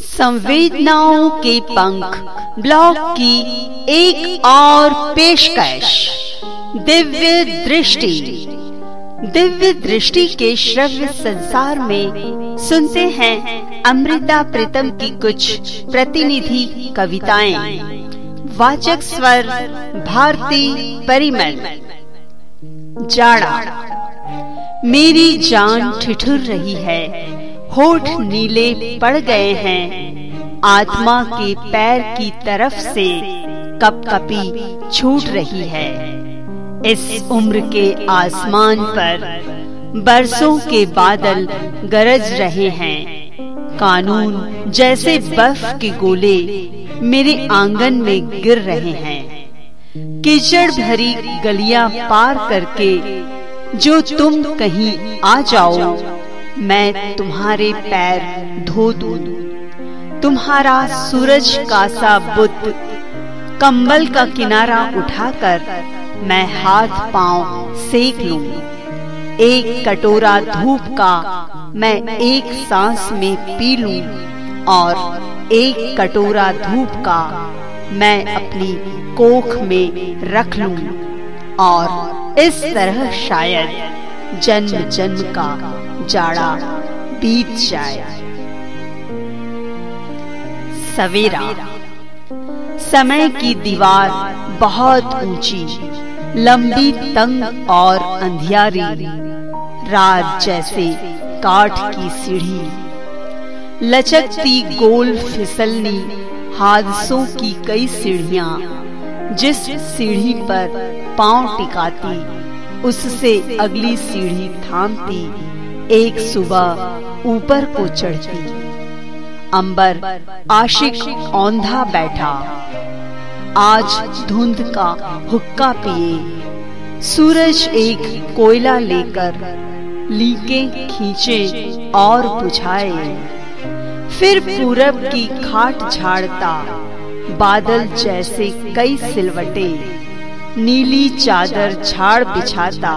संवेदनाओं के पंख ब्लॉग की एक और पेशकश, दिव्य दृष्टि। दिव्य दृष्टि के श्रव्य संसार में सुनते हैं अमृता प्रीतम की कुछ प्रतिनिधि कविताएँ। वाचक स्वर, भारती परिमल। जाड़ा, मेरी जान ठिठुर रही है। होठ नीले पड़ गए हैं। आत्मा के पैर की तरफ़ से कप कपी छूट रही है। इस उम्र के आसमान पर बरसों के बादल गरज रहे हैं। कानून जैसे बर्फ़ के गोले मेरे आँगन में गिर रहे हैं। कीचड़ भरी गलियाँ पार करके जो तुम कहीं आ जाओ मैं तुम्हारे पैर धो दू। तुम्हारा सूरज का सा बुत कंबल का किनारा उठाकर मैं हाथ पाँव सेक लूँ। एक कटोरा धूप का मैं एक सांस में पी लू और एक कटोरा धूप का मैं अपनी कोख में रख लू। और इस तरह शायद जन्म जन्म का जाड़ा बीत जाए। सवेरा। समय की दीवार बहुत ऊँची, लंबी तंग और अंधियारी, रात जैसे काठ की सीढ़ी। लचकती गोल फिसलनी हादसों की कई सीढ़ियाँ, जिस सीढ़ी पर पाँव टिकाती, उससे अगली सीढ़ी थामती। एक सुबह ऊपर को चढ़ती। अंबर आशिक औंधा बैठा। आज धुंध का हुक्का पिए। सूरज एक कोयला लेकर लीके खींचे और बुझाए। फिर पूरब की खाट झाड़ता। बादल जैसे कई सिलवटे। नीली चादर झाड़ बिछाता।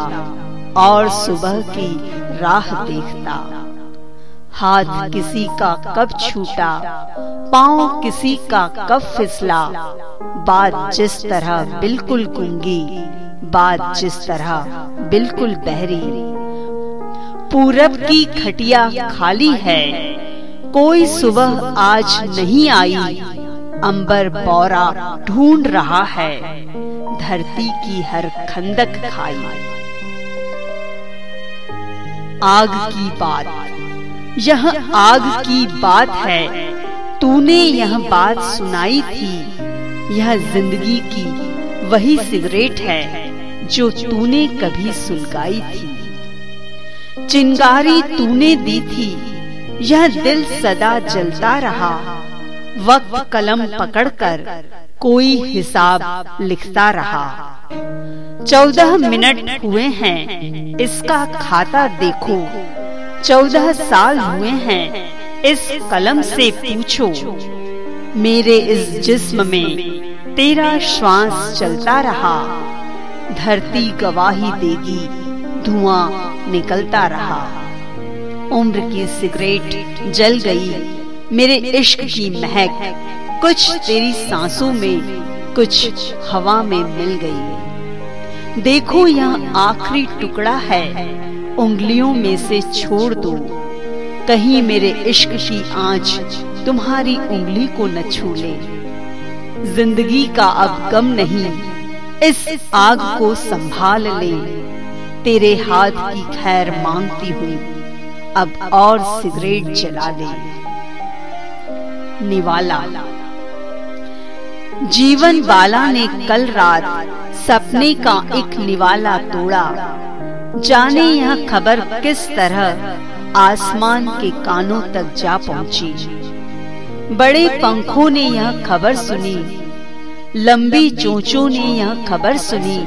और सुबह की राह देखता। हाथ किसी का कब छूटा, पाँव किसी का कब फिसला। बात जिस तरह बिल्कुल गुंगी, बात जिस तरह बिल्कुल बहरी। पूरब की खटिया खाली है, कोई सुबह आज नहीं आई। अंबर बौरा ढूंढ रहा है, धरती की हर खंदक खाई। आग की बात। यह आग की बात है। तूने यह बात सुनाई थी। यह ज़िंदगी की वही सिगरेट है जो तूने कभी सुलगाई थी। चिंगारी तूने दी थी। यह दिल सदा जलता रहा। वक्त कलम पकड़कर कोई हिसाब लिखता रहा। चौदह मिनट हुए हैं। इसका खाता देखो। चौदह साल हुए हैं। इस कलम से पूछो, मेरे इस जिस्म में तेरा श्वास चलता रहा। धरती गवाही देगी, धुआँ निकलता रहा। उम्र की सिगरेट जल गई, मेरे इश्क की महक। कुछ तेरी सांसों में, कुछ हवा में मिल गई। देखो यह आखिरी टुकड़ा है। उंगलियों में से छोड़ दो। कहीं मेरे इश्क की आँच तुम्हारी उंगली को न छू ले ज़िंदगी का अब गम नहीं। इस आग को संभाल ले। तेरे हाथ की खैर मांगती हुई अब और सिगरेट जला दे। निवाला। जीवन वाला ने कल रात सपने का एक निवाला तोड़ा। जाने यह खबर किस तरह आसमान के कानों तक जा पहुँची। बड़े पंखों ने यह खबर सुनी। लंबी चोचों ने यह खबर सुनी।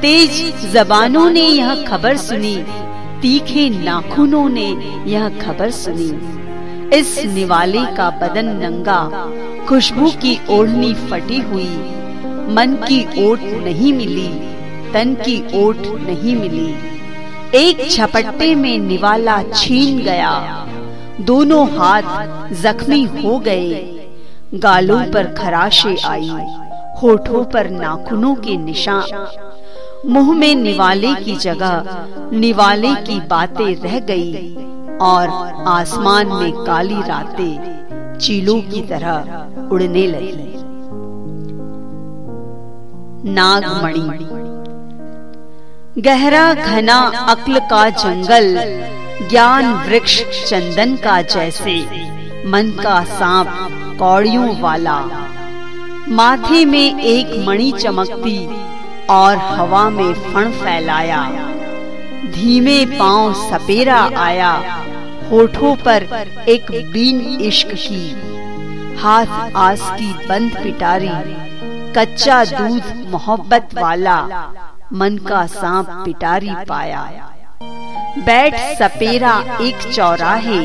तेज जबानों ने यह खबर सुनी। तीखे नाखूनों ने यह खबर सुनी। इस निवाले का बदन नंगा। खुशबू की ओढ़नी फटी हुई। मन की ओट नहीं मिली, तन की ओट नहीं मिली। एक झपट्टे में निवाला छीन गया। दोनों हाथ जख्मी हो गए। गालों पर खराशे आई, होठों पर नाखूनों के निशान। मुँह में निवाले की जगह निवाले की बातें रह गई और आसमान में काली रातें। चीलों की तरह उड़ने लगी। नागमणि। गहरा घना अक्ल का जंगल ज्ञान वृक्ष चंदन का जैसे मन का सांप कौड़ियों वाला। माथे में एक मणि चमकती और हवा में फण फैलाया। धीमे पाँव सपेरा आया। होठों पर एक बीन इश्क की। हाथ आस की बंद पिटारी, कच्चा दूध मोहब्बत वाला मन का सांप पिटारी पाया। बैठ सपेरा एक चौराहे,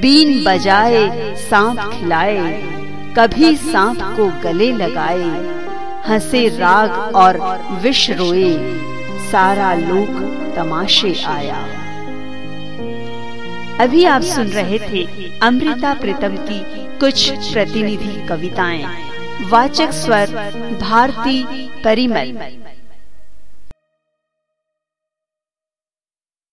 बीन बजाए सांप खिलाए, कभी सांप को गले लगाए, हंसे राग और विष रोए, सारा लोक तमाशे आया। अभी आप सुन रहे थे अमृता प्रीतम की कुछ प्रतिनिधि कविताएँ। वाचक स्वर, भारती परिमल।